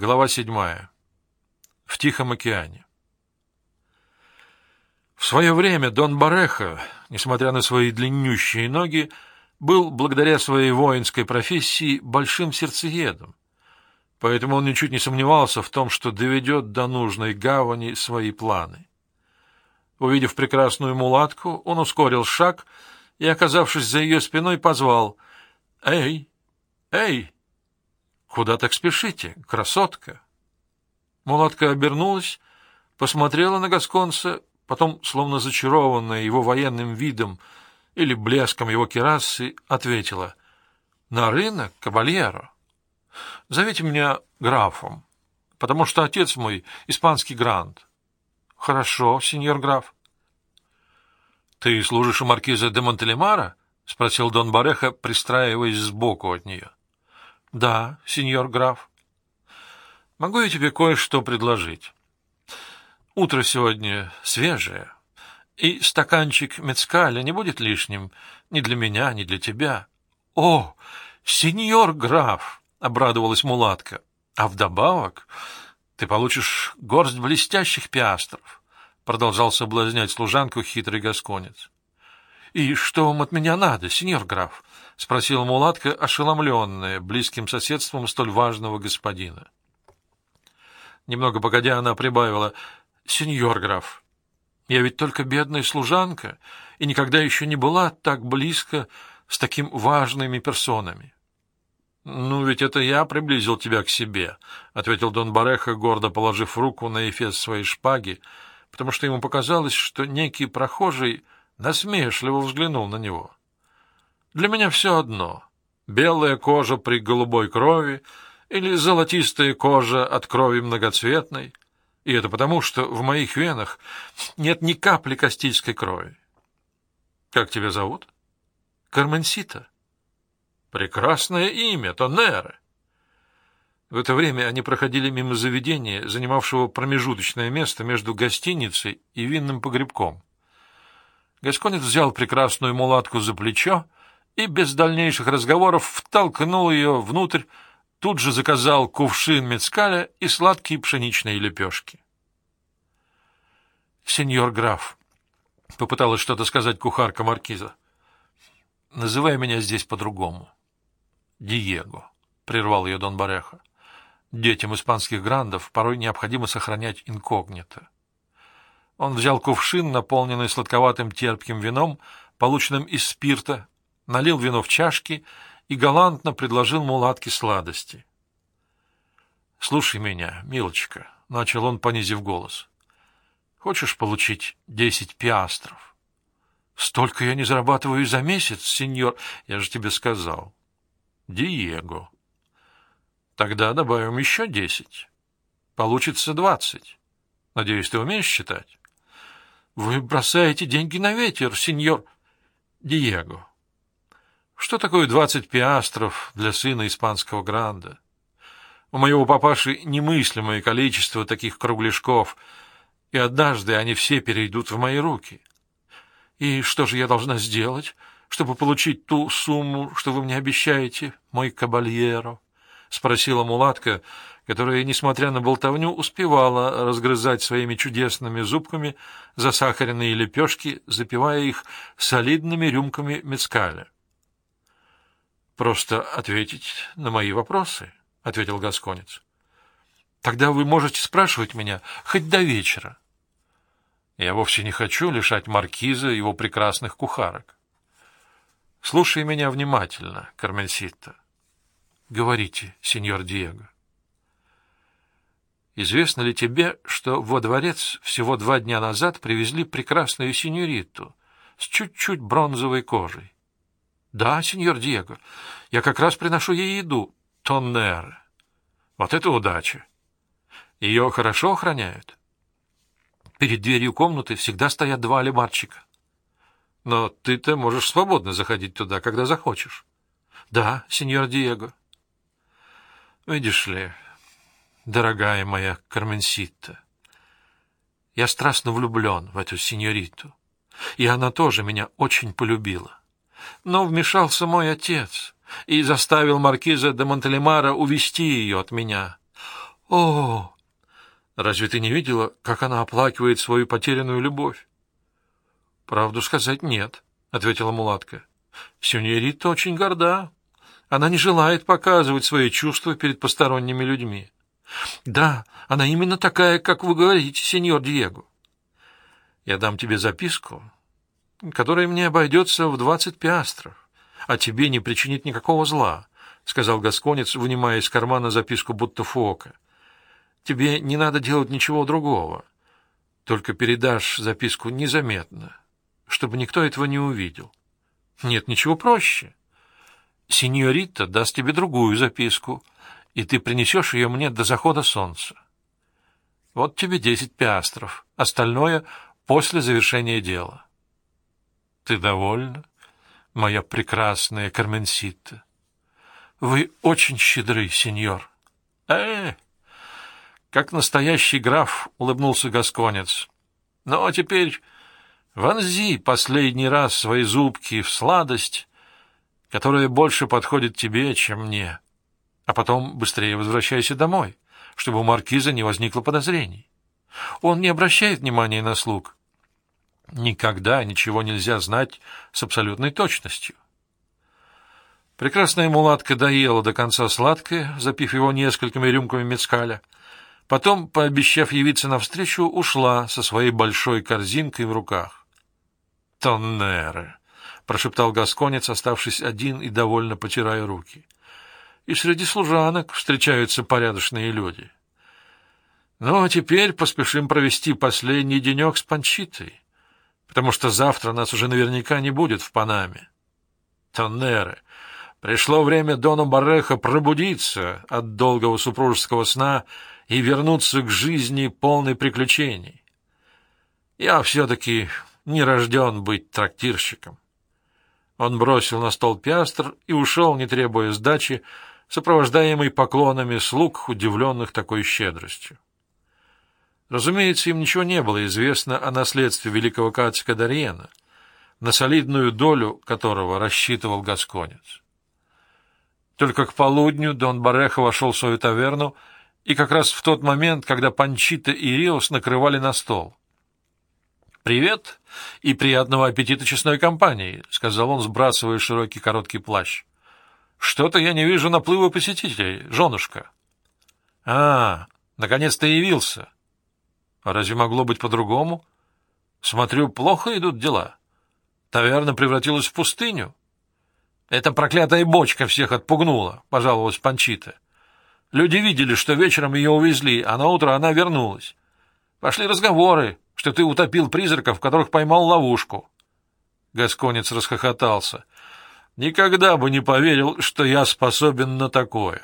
Глава седьмая. В Тихом океане. В свое время Дон Бареха, несмотря на свои длиннющие ноги, был, благодаря своей воинской профессии, большим сердцеедом, поэтому он ничуть не сомневался в том, что доведет до нужной гавани свои планы. Увидев прекрасную мулатку, он ускорил шаг и, оказавшись за ее спиной, позвал «Эй! Эй!» Куда так спешите, красотка? Мулатка обернулась, посмотрела на Гасконца, потом, словно зачарованная его военным видом или блеском его керасы, ответила: "На рынок, кабальеро. Зовите меня графом, потому что отец мой испанский грант". "Хорошо, сеньор граф". "Ты служишь у маркиза де Монтелемара?" спросил Дон Бареха, пристраиваясь сбоку от нее. — Да, сеньор граф. — Могу я тебе кое-что предложить? Утро сегодня свежее, и стаканчик мецкаля не будет лишним ни для меня, ни для тебя. — О, сеньор граф! — обрадовалась мулатка. — А вдобавок ты получишь горсть блестящих пиастров, — продолжал соблазнять служанку хитрый гасконец. — И что вам от меня надо, сеньор граф? —— спросила мулатка, ошеломленная близким соседством столь важного господина. Немного погодя, она прибавила, — Сеньор граф, я ведь только бедная служанка и никогда еще не была так близко с таким важными персонами. — Ну, ведь это я приблизил тебя к себе, — ответил Дон Бареха, гордо положив руку на эфес своей шпаги, потому что ему показалось, что некий прохожий насмешливо взглянул на него. — для меня все одно — белая кожа при голубой крови или золотистая кожа от крови многоцветной, и это потому, что в моих венах нет ни капли кастильской крови. Как тебя зовут? Карменсита. Прекрасное имя, Тоннере. В это время они проходили мимо заведения, занимавшего промежуточное место между гостиницей и винным погребком. Гасконец взял прекрасную мулатку за плечо и без дальнейших разговоров втолкнул ее внутрь, тут же заказал кувшин мецкаля и сладкие пшеничные лепешки. «Сеньор граф», — попыталась что-то сказать кухарка маркиза, — «называй меня здесь по-другому». «Диего», — прервал ее Дон Бареха. «Детям испанских грандов порой необходимо сохранять инкогнито». Он взял кувшин, наполненный сладковатым терпким вином, полученным из спирта, налил вино в чашки и галантно предложил мулатке сладости. — Слушай меня, милочка, — начал он, понизив голос. — Хочешь получить десять пиастров? — Столько я не зарабатываю за месяц, сеньор, я же тебе сказал. — Диего. — Тогда добавим еще десять. Получится двадцать. Надеюсь, ты умеешь считать? — Вы бросаете деньги на ветер, сеньор Диего. Что такое двадцать пиастров для сына испанского гранда? У моего папаши немыслимое количество таких кругляшков, и однажды они все перейдут в мои руки. И что же я должна сделать, чтобы получить ту сумму, что вы мне обещаете, мой кабальеро? — спросила мулатка, которая, несмотря на болтовню, успевала разгрызать своими чудесными зубками засахаренные лепешки, запивая их солидными рюмками мецкаля. Просто ответить на мои вопросы, — ответил Гасконец. — Тогда вы можете спрашивать меня хоть до вечера. Я вовсе не хочу лишать маркиза его прекрасных кухарок. Слушай меня внимательно, Карменситта. Говорите, сеньор Диего. Известно ли тебе, что во дворец всего два дня назад привезли прекрасную сеньориту с чуть-чуть бронзовой кожей? Да, сеньор Диего, я как раз приношу ей еду. Тоннер. Вот это удача. Ее хорошо охраняют. Перед дверью комнаты всегда стоят два алибарчика. Но ты-то можешь свободно заходить туда, когда захочешь. Да, сеньор Диего. Видишь ли, дорогая моя Карменситта, я страстно влюблен в эту сеньориту, и она тоже меня очень полюбила. Но вмешался мой отец и заставил маркиза де Монтелемара увести ее от меня. О, разве ты не видела, как она оплакивает свою потерянную любовь? Правду сказать нет, ответила мулатка. Сюньерита очень горда. Она не желает показывать свои чувства перед посторонними людьми. Да, она именно такая, как вы говорите, сеньор Диего. Я дам тебе записку, которая мне обойдется в двадцать пиастров, а тебе не причинит никакого зла, — сказал Гасконец, вынимая из кармана записку будто. Тебе не надо делать ничего другого. Только передашь записку незаметно, чтобы никто этого не увидел. Нет ничего проще. Синьорита даст тебе другую записку, и ты принесешь ее мне до захода солнца. Вот тебе десять пиастров, остальное после завершения дела. Ты довольна, моя прекрасная Карменсита? Вы очень щедры, сеньор. Э, как настоящий граф, улыбнулся гасконец. Ну, а теперь вонзи последний раз свои зубки в сладость, которая больше подходит тебе, чем мне. А потом быстрее возвращайся домой, чтобы у маркиза не возникло подозрений. Он не обращает внимания на слуг, Никогда ничего нельзя знать с абсолютной точностью. Прекрасная мулатка доела до конца сладкое, запив его несколькими рюмками мецкаля. Потом, пообещав явиться навстречу, ушла со своей большой корзинкой в руках. «Тоннеры!» — прошептал гасконец, оставшись один и довольно потирая руки. «И среди служанок встречаются порядочные люди. Ну, а теперь поспешим провести последний денек с Панчитой» потому что завтра нас уже наверняка не будет в Панаме. Тоннеры, пришло время Дону Барреха пробудиться от долгого супружеского сна и вернуться к жизни полной приключений. Я все-таки не рожден быть трактирщиком. Он бросил на стол пиастр и ушел, не требуя сдачи, сопровождаемый поклонами слуг, удивленных такой щедростью. Разумеется, им ничего не было известно о наследстве великого Кацика Дарьена, на солидную долю которого рассчитывал Гасконец. Только к полудню Дон Бареха вошел в свою таверну, и как раз в тот момент, когда Панчита и Риос накрывали на стол. «Привет и приятного аппетита честной компании», — сказал он, сбрасывая широкий короткий плащ. «Что-то я не вижу наплыва посетителей, женушка». «А, наконец-то явился». А разве могло быть по-другому? Смотрю, плохо идут дела. Таверна превратилась в пустыню. Эта проклятая бочка всех отпугнула, — пожаловалась Панчита. Люди видели, что вечером ее увезли, а на утро она вернулась. Пошли разговоры, что ты утопил призраков, которых поймал ловушку. Гасконец расхохотался. Никогда бы не поверил, что я способен на такое.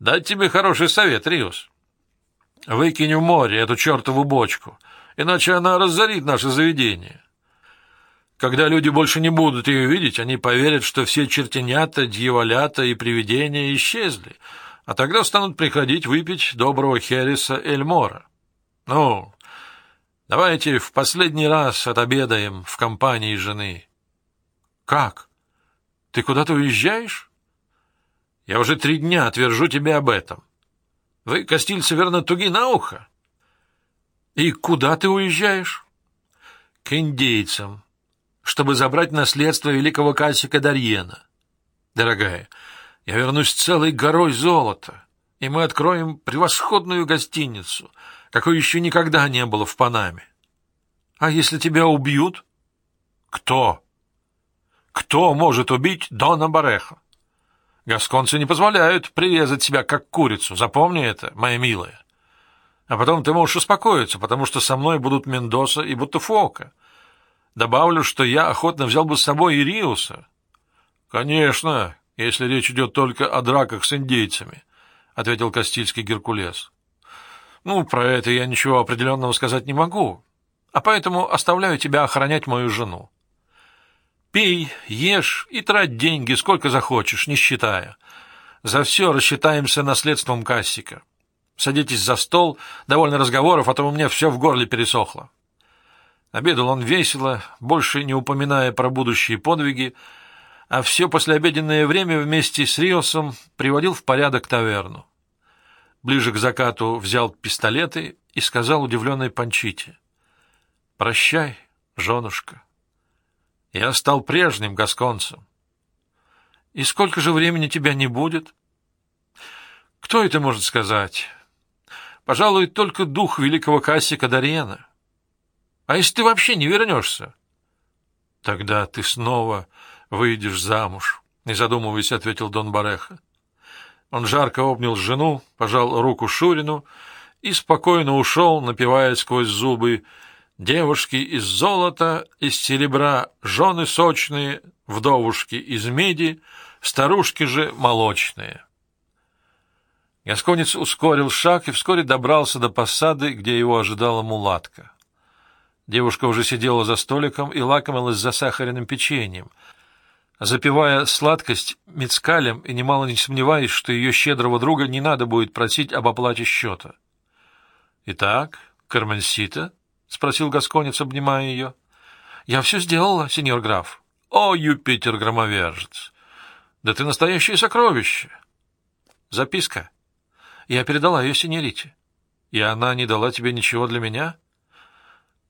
Дать тебе хороший совет, Риус. Выкинь в море эту чертову бочку, иначе она разорит наше заведение. Когда люди больше не будут ее видеть, они поверят, что все чертенята, дьяволята и привидения исчезли, а тогда станут приходить выпить доброго Хереса Эльмора. Ну, давайте в последний раз отобедаем в компании жены. Как? Ты куда-то уезжаешь? Я уже три дня твержу тебе об этом. Вы, Костильцы, верно, туги на ухо? И куда ты уезжаешь? К индейцам, чтобы забрать наследство великого Кассика Дарьена. Дорогая, я вернусь целой горой золота, и мы откроем превосходную гостиницу, какой еще никогда не было в Панаме. А если тебя убьют? Кто? Кто может убить Дона Бареха? Гасконцы не позволяют прирезать себя, как курицу. Запомни это, моя милая. А потом ты можешь успокоиться, потому что со мной будут Мендоса и Бутафока. Добавлю, что я охотно взял бы с собой и Риуса. — Конечно, если речь идет только о драках с индейцами, — ответил Кастильский Геркулес. — Ну, про это я ничего определенного сказать не могу, а поэтому оставляю тебя охранять мою жену. Пей, ешь и трать деньги, сколько захочешь, не считая. За все рассчитаемся наследством Кассика. Садитесь за стол, довольно разговоров, а то у меня все в горле пересохло. Обедал он весело, больше не упоминая про будущие подвиги, а все послеобеденное время вместе с Риосом приводил в порядок таверну. ближе к закату взял пистолеты и сказал удивленной Панчите. — Прощай, женушка. Я стал прежним гасконцем. — И сколько же времени тебя не будет? — Кто это может сказать? Пожалуй, только дух великого Кассика Дарьена. А если ты вообще не вернешься? — Тогда ты снова выйдешь замуж, — не задумываясь, ответил Дон Бареха. Он жарко обнял жену, пожал руку Шурину и спокойно ушел, напевая сквозь зубы «Девушки из золота, из серебра, жены сочные, вдовушки из меди, старушки же молочные». Гасконец ускорил шаг и вскоре добрался до посады, где его ожидала мулатка. Девушка уже сидела за столиком и лакомилась засахаренным печеньем — запивая сладкость мицкалем и немало не сомневаясь, что ее щедрого друга не надо будет просить об оплате счета. — Итак, Карменсита? — спросил Гасконец, обнимая ее. — Я все сделала, сеньор граф. — О, Юпитер-громовержец! Да ты настоящее сокровище! Записка. Я передала ее сеньорите. И она не дала тебе ничего для меня?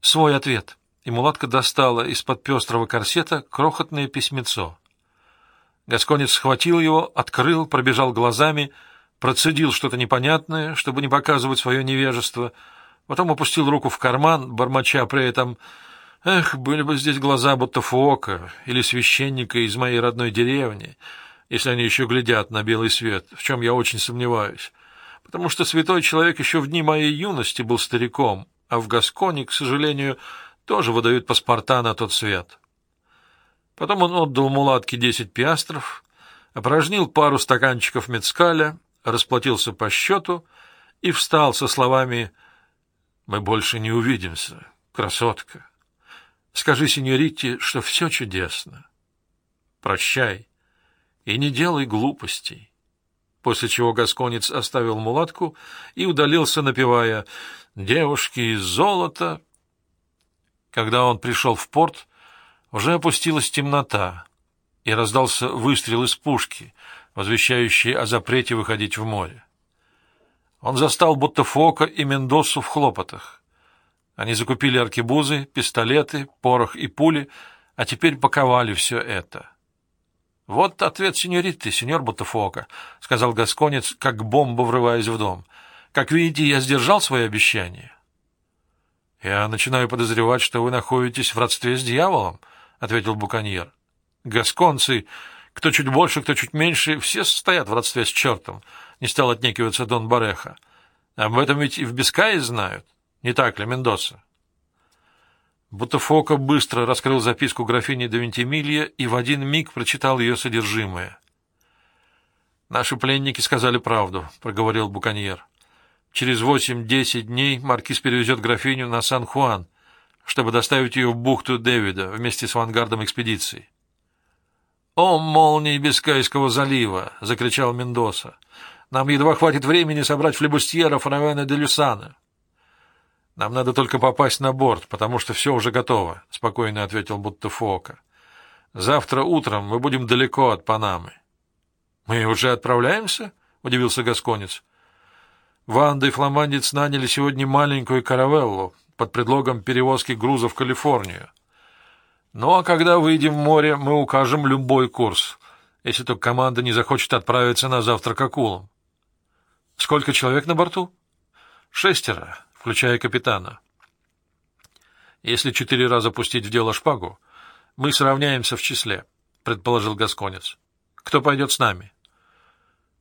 Свой ответ. — и мулатка достала из-под пестрого корсета крохотное письмецо. Гасконец схватил его, открыл, пробежал глазами, процедил что-то непонятное, чтобы не показывать свое невежество, потом опустил руку в карман, бормоча при этом «Эх, были бы здесь глаза будто Фока или священника из моей родной деревни, если они еще глядят на белый свет, в чем я очень сомневаюсь, потому что святой человек еще в дни моей юности был стариком, а в Гасконе, к сожалению, — тоже выдают паспорта на тот свет. Потом он отдал мулатке десять пиастров, опорожнил пару стаканчиков мецкаля, расплатился по счету и встал со словами «Мы больше не увидимся, красотка. Скажи сеньорите, что все чудесно. Прощай и не делай глупостей» после чего Гасконец оставил мулатку и удалился, напевая «Девушки из золота, когда он пришел в порт, уже опустилась темнота, и раздался выстрел из пушки, возвещающий о запрете выходить в море. Он застал будто и Мендосу в хлопотах. Они закупили аркебузы, пистолеты, порох и пули, а теперь паковали все это. — Вот ответ сеньориты, сеньор Бутафока, — сказал Гасконец, как бомба врываясь в дом. — Как видите, я сдержал свои обещания. — Я начинаю подозревать, что вы находитесь в родстве с дьяволом, — ответил Буконьер. — Гасконцы, кто чуть больше, кто чуть меньше, все состоят в родстве с чертом, — не стал отнекиваться Дон Бареха. — Об этом ведь и в Бискае знают. Не так ли, Мендоса? Бутафоко быстро раскрыл записку графини де Вентимилья и в один миг прочитал ее содержимое. — Наши пленники сказали правду, — проговорил Буконьер. Через восемь-десять дней маркиз перевезет графиню на Сан-Хуан, чтобы доставить ее в бухту Дэвида вместе с авангардом экспедиции. «О, молнии Бискайского залива!» — закричал Мендоса. «Нам едва хватит времени собрать флебустьеров Равена де Люсана». «Нам надо только попасть на борт, потому что все уже готово», — спокойно ответил будто Фока. «Завтра утром мы будем далеко от Панамы». «Мы уже отправляемся?» — удивился Гасконец. Ванда и фламандец наняли сегодня маленькую каравеллу под предлогом перевозки грузов в Калифорнию. Ну а когда выйдем в море, мы укажем любой курс, если только команда не захочет отправиться на завтрак акулам. Сколько человек на борту? Шестеро, включая капитана. Если четыре раза пустить в дело шпагу, мы сравняемся в числе, предположил Гасконец. Кто пойдет с нами?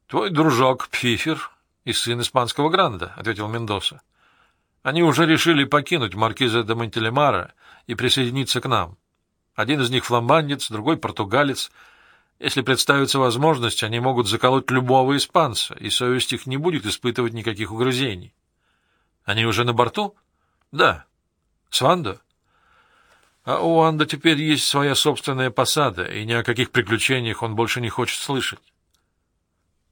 Твой дружок Пфифер и сын испанского гранда, — ответил Мендоса. Они уже решили покинуть маркиза де Монтелемара и присоединиться к нам. Один из них фламандец, другой португалец. Если представится возможность, они могут заколоть любого испанца, и совесть их не будет испытывать никаких угрызений. Они уже на борту? Да. С Вандо? А у Ванда теперь есть своя собственная посада, и ни о каких приключениях он больше не хочет слышать.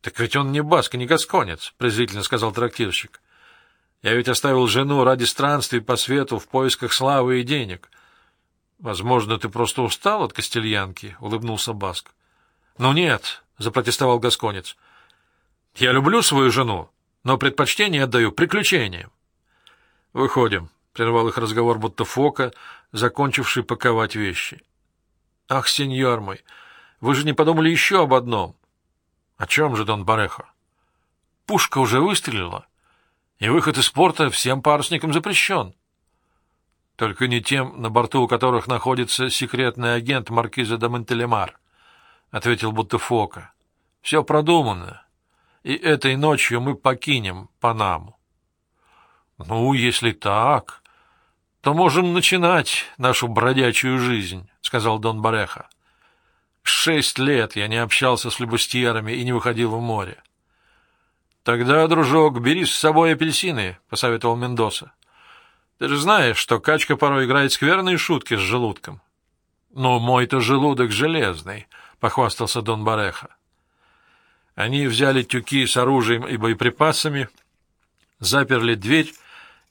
Так ведь он не баск, не гасконец, презрительно сказал трактирщик. Я ведь оставил жену ради странствий по свету в поисках славы и денег. Возможно, ты просто устал от костельянки, улыбнулся Баск. Ну нет, запротестовал гасконец. Я люблю свою жену, но предпочтение отдаю приключениям. — Выходим, — прервал их разговор будто Фока, закончивший паковать вещи. — Ах, сеньор мой, вы же не подумали еще об одном. — О чем же, Дон Барехо? — Пушка уже выстрелила, и выход из порта всем парусникам запрещен. — Только не тем, на борту у которых находится секретный агент маркиза де Монтелемар, — ответил будто Фока. — Все продумано, и этой ночью мы покинем Панаму. — Ну, если так, то можем начинать нашу бродячую жизнь, — сказал Дон Бареха. — Шесть лет я не общался с флебустьерами и не выходил в море. — Тогда, дружок, бери с собой апельсины, — посоветовал Мендоса. — Ты же знаешь, что качка порой играет скверные шутки с желудком. — Ну, мой-то желудок железный, — похвастался Дон Бареха. Они взяли тюки с оружием и боеприпасами, заперли дверь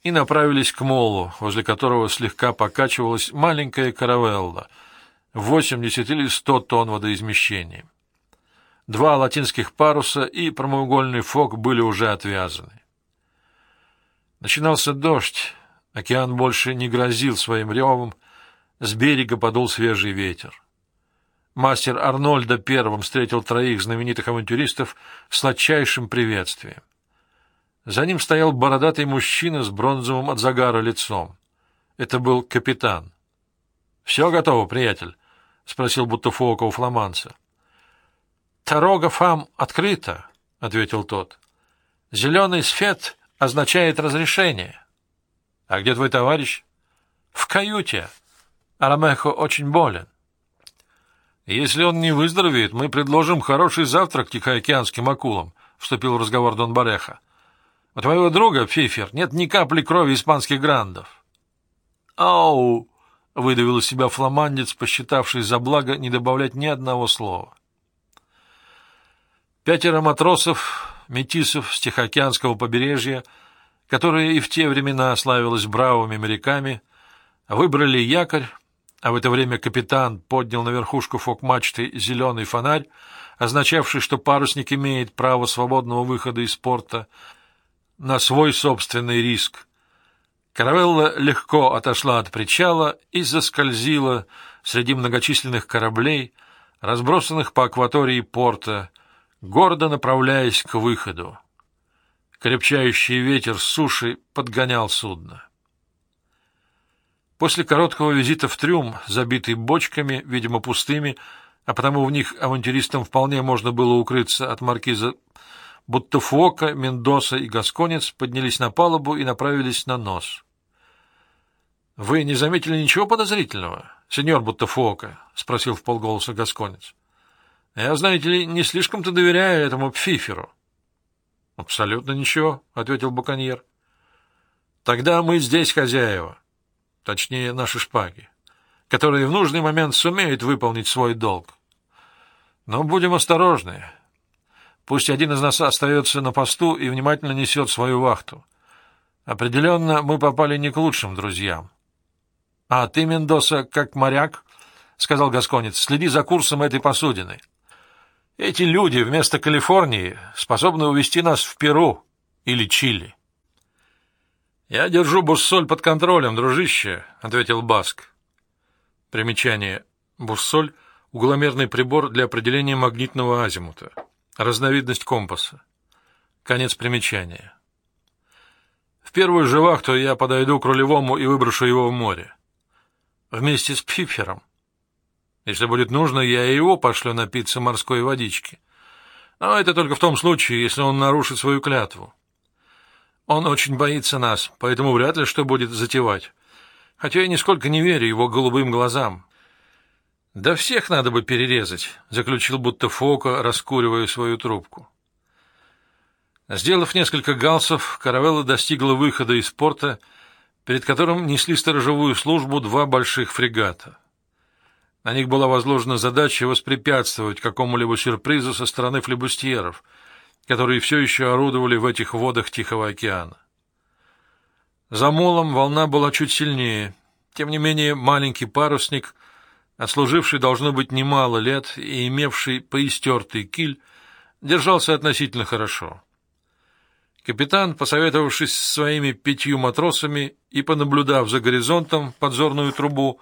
и направились к молу, возле которого слегка покачивалась маленькая каравелла, 80 или 100 тонн водоизмещением. Два латинских паруса и прямоугольный фок были уже отвязаны. Начинался дождь, океан больше не грозил своим ревом, с берега подул свежий ветер. Мастер Арнольда первым встретил троих знаменитых авантюристов с сладчайшим приветствием. За ним стоял бородатый мужчина с бронзовым от загара лицом. Это был капитан. — Все готово, приятель? — спросил будто Фуока у фламанца. — Тарога фам открыта, — ответил тот. — Зеленый сфет означает разрешение. — А где твой товарищ? — В каюте. Арамехо очень болен. — Если он не выздоровеет, мы предложим хороший завтрак тихоокеанским акулам, — вступил в разговор Дон Бареха. У твоего друга, Фифер, нет ни капли крови испанских грандов. «Ау!» — выдавил из себя фламандец, посчитавший за благо не добавлять ни одного слова. Пятеро матросов, метисов с Тихоокеанского побережья, которые и в те времена славилось бравыми моряками, выбрали якорь, а в это время капитан поднял на верхушку фок-мачты зеленый фонарь, означавший, что парусник имеет право свободного выхода из порта — на свой собственный риск. Каравелла легко отошла от причала и заскользила среди многочисленных кораблей, разбросанных по акватории порта, гордо направляясь к выходу. Крепчающий ветер с суши подгонял судно. После короткого визита в трюм, забитый бочками, видимо, пустыми, а потому в них авантюристам вполне можно было укрыться от маркиза будто Фока, Мендоса и Гасконец поднялись на палубу и направились на нос. — Вы не заметили ничего подозрительного, сеньор Буттафока? — спросил в полголоса Гасконец. — Я, знаете ли, не слишком-то доверяю этому пфиферу. — Абсолютно ничего, — ответил Буконьер. — Тогда мы здесь хозяева, точнее, наши шпаги, которые в нужный момент сумеют выполнить свой долг. Но будем осторожны. Пусть один из нас остается на посту и внимательно несет свою вахту. Определенно, мы попали не к лучшим друзьям. — А ты, Мендоса, как моряк, — сказал Гасконец, — следи за курсом этой посудины. Эти люди вместо Калифорнии способны увести нас в Перу или Чили. — Я держу буссоль под контролем, дружище, — ответил Баск. Примечание. Буссоль — угломерный прибор для определения магнитного азимута. Разновидность компаса. Конец примечания. В первую же вахту я подойду к рулевому и выброшу его в море. Вместе с Пфифером. Если будет нужно, я и его пошлю напиться морской водички. Но это только в том случае, если он нарушит свою клятву. Он очень боится нас, поэтому вряд ли что будет затевать. Хотя я нисколько не верю его голубым глазам. — Да всех надо бы перерезать, — заключил будто Фока, раскуривая свою трубку. Сделав несколько галсов, каравелла достигла выхода из порта, перед которым несли сторожевую службу два больших фрегата. На них была возложена задача воспрепятствовать какому-либо сюрпризу со стороны флебустьеров, которые все еще орудовали в этих водах Тихого океана. За молом волна была чуть сильнее, тем не менее маленький парусник — отслуживший должно быть немало лет и имевший поистертый киль, держался относительно хорошо. Капитан, посоветовавшись с своими пятью матросами и понаблюдав за горизонтом подзорную трубу,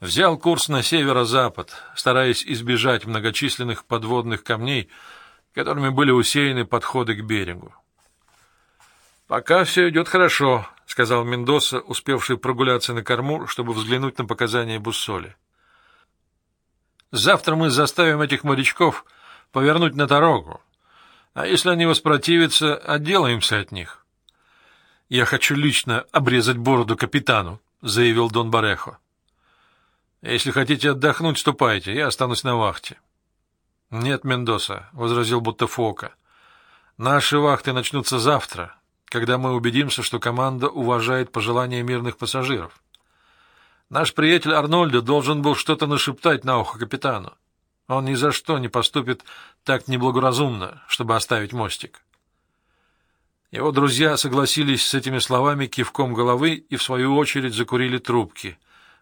взял курс на северо-запад, стараясь избежать многочисленных подводных камней, которыми были усеяны подходы к берегу. «Пока все идет хорошо», — сказал Мендоса, успевший прогуляться на корму, чтобы взглянуть на показания буссоли. «Завтра мы заставим этих морячков повернуть на дорогу, а если они воспротивятся, отделаемся от них. — Я хочу лично обрезать бороду капитану, — заявил Дон Барехо. — Если хотите отдохнуть, ступайте, я останусь на вахте. — Нет, Мендоса, — возразил Буттефока. — Наши вахты начнутся завтра, когда мы убедимся, что команда уважает пожелания мирных пассажиров. Наш приятель Арнольдо должен был что-то нашептать на ухо капитану. Он ни за что не поступит так неблагоразумно, чтобы оставить мостик. Его друзья согласились с этими словами кивком головы и, в свою очередь, закурили трубки,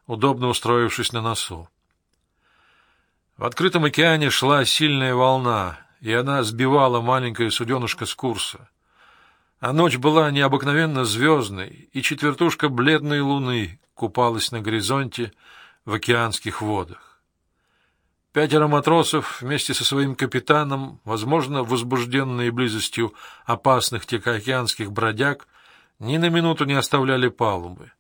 удобно устроившись на носу. В открытом океане шла сильная волна, и она сбивала маленькое суденышко с курса. А ночь была необыкновенно звездной, и четвертушка бледной луны купалась на горизонте в океанских водах. Пятеро матросов вместе со своим капитаном, возможно, возбужденные близостью опасных тихоокеанских бродяг, ни на минуту не оставляли палубы,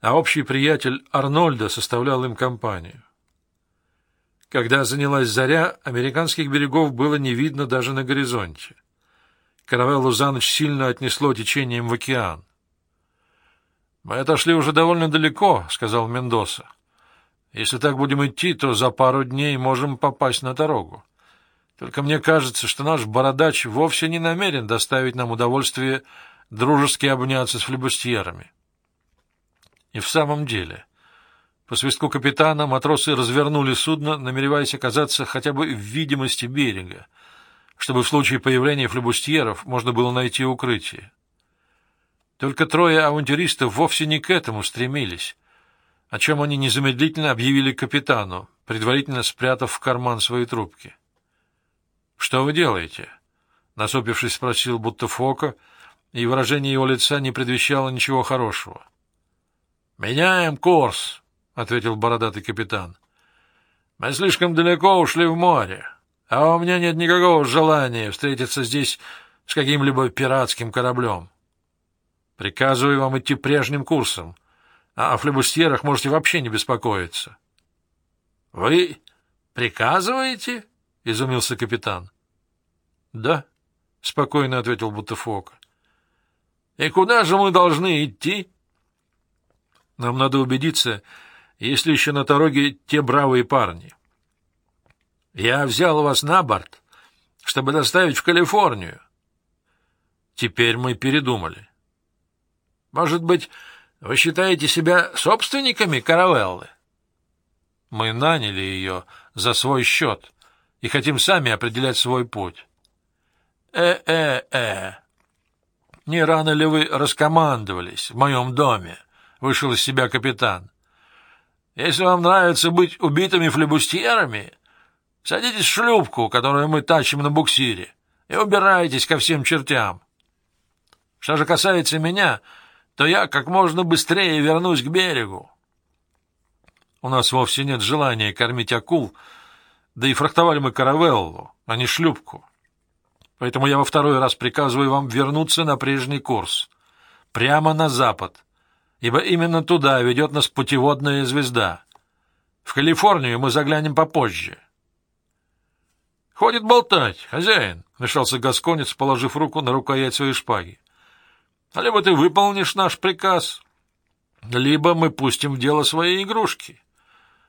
а общий приятель Арнольда составлял им компанию. Когда занялась заря, американских берегов было не видно даже на горизонте. Каравеллу за ночь сильно отнесло течением в океан. «Мы отошли уже довольно далеко», — сказал Мендоса. Если так будем идти, то за пару дней можем попасть на дорогу. Только мне кажется, что наш бородач вовсе не намерен доставить нам удовольствие дружески обняться с флебустьерами. И в самом деле, по свистку капитана матросы развернули судно, намереваясь оказаться хотя бы в видимости берега, чтобы в случае появления флебустьеров можно было найти укрытие. Только трое авантюристов вовсе не к этому стремились, о чем они незамедлительно объявили капитану, предварительно спрятав в карман свои трубки. — Что вы делаете? — насупившись, спросил будто Фока, и выражение его лица не предвещало ничего хорошего. — Меняем курс, — ответил бородатый капитан. — Мы слишком далеко ушли в море, а у меня нет никакого желания встретиться здесь с каким-либо пиратским кораблем. Приказываю вам идти прежним курсом — а о флебустьерах можете вообще не беспокоиться. — Вы приказываете? — изумился капитан. — Да, — спокойно ответил Бутефока. — И куда же мы должны идти? — Нам надо убедиться, есть ли еще на дороге те бравые парни. — Я взял вас на борт, чтобы доставить в Калифорнию. Теперь мы передумали. — Может быть... Вы считаете себя собственниками каравеллы? Мы наняли ее за свой счет и хотим сами определять свой путь. Э-э-э. Не рано ли вы раскомандовались в моем доме? Вышел из себя капитан. Если вам нравится быть убитыми флебустьерами, садитесь в шлюпку, которую мы тащим на буксире, и убирайтесь ко всем чертям. Что же касается меня, то я как можно быстрее вернусь к берегу. У нас вовсе нет желания кормить акул, да и фрахтовали мы каравеллу, а не шлюпку. Поэтому я во второй раз приказываю вам вернуться на прежний курс, прямо на запад, ибо именно туда ведет нас путеводная звезда. В Калифорнию мы заглянем попозже. — Ходит болтать, хозяин, — вмешался Гасконец, положив руку на рукоять своей шпаги. Либо ты выполнишь наш приказ, либо мы пустим в дело свои игрушки.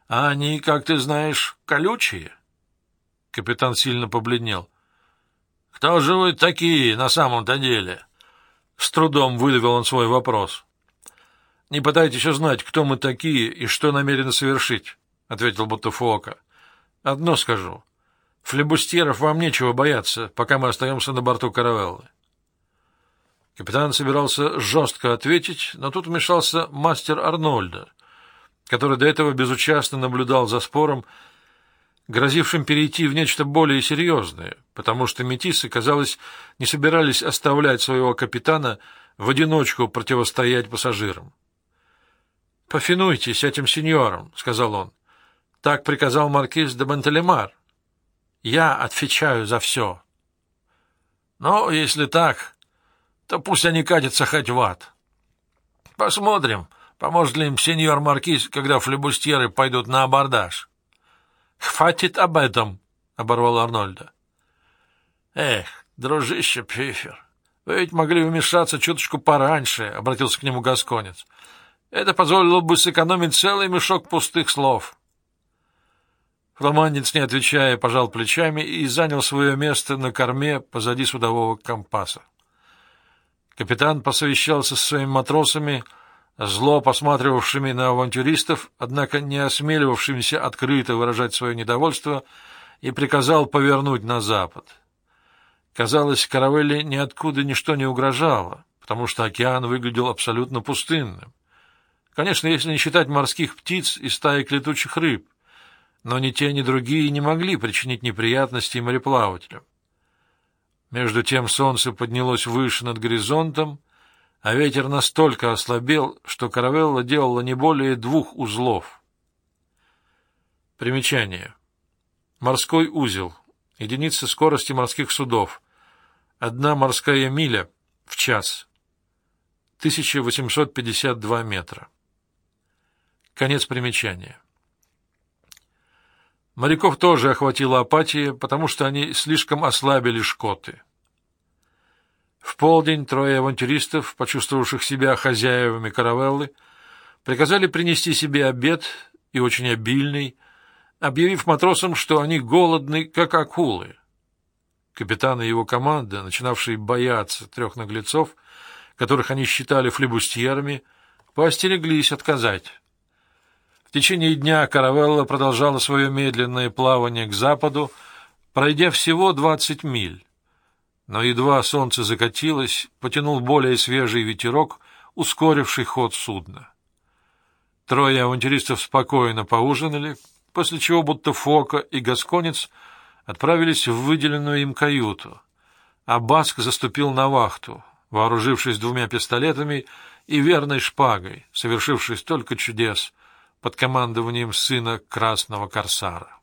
А они, как ты знаешь, колючие. Капитан сильно побледнел. — Кто же вы такие на самом-то деле? С трудом выдавил он свой вопрос. — Не пытайтесь узнать, кто мы такие и что намерены совершить, — ответил Бутафуока. — Одно скажу. Флебустьеров вам нечего бояться, пока мы остаемся на борту каравеллы. Капитан собирался жестко ответить, но тут вмешался мастер Арнольда, который до этого безучастно наблюдал за спором, грозившим перейти в нечто более серьезное, потому что метисы, казалось, не собирались оставлять своего капитана в одиночку противостоять пассажирам. — Повинуйтесь этим сеньорам, — сказал он. — Так приказал маркиз де Бантелемар. Я отвечаю за все. — Ну, если так, то пусть они катятся хоть в ад. Посмотрим, поможет ли им сеньор маркиз, когда флебустьеры пойдут на абордаж. — Хватит об этом, — оборвал Арнольда. — Эх, дружище Пфифер, вы ведь могли вмешаться чуточку пораньше, — обратился к нему Гасконец. — Это позволило бы сэкономить целый мешок пустых слов. Фламандец, не отвечая, пожал плечами и занял свое место на корме позади судового компаса. Капитан посовещался со своими матросами, зло посматривавшими на авантюристов, однако не осмеливавшимися открыто выражать свое недовольство, и приказал повернуть на запад. Казалось, каравелле ниоткуда ничто не угрожало, потому что океан выглядел абсолютно пустынным. Конечно, если не считать морских птиц и стаек летучих рыб, но ни те, ни другие не могли причинить неприятностей мореплавателям. Между тем солнце поднялось выше над горизонтом, а ветер настолько ослабел, что каравелла делала не более двух узлов. Примечание. Морской узел. Единица скорости морских судов. Одна морская миля в час. 1852 метра. Конец примечания. Моряков тоже охватила апатия, потому что они слишком ослабили шкоты. В полдень трое авантюристов, почувствовавших себя хозяевами каравеллы, приказали принести себе обед, и очень обильный, объявив матросам, что они голодны, как акулы. Капитан и его команда, начинавшие бояться трех наглецов, которых они считали флебустьерами, поостереглись отказать. В течение дня каравелла продолжала свое медленное плавание к западу, пройдя всего двадцать миль. Но едва солнце закатилось, потянул более свежий ветерок, ускоривший ход судна. Трое авантюристов спокойно поужинали, после чего будто Фока и Гасконец отправились в выделенную им каюту, а Баск заступил на вахту, вооружившись двумя пистолетами и верной шпагой, совершившей столько чудес — под командованием сына Красного Корсара.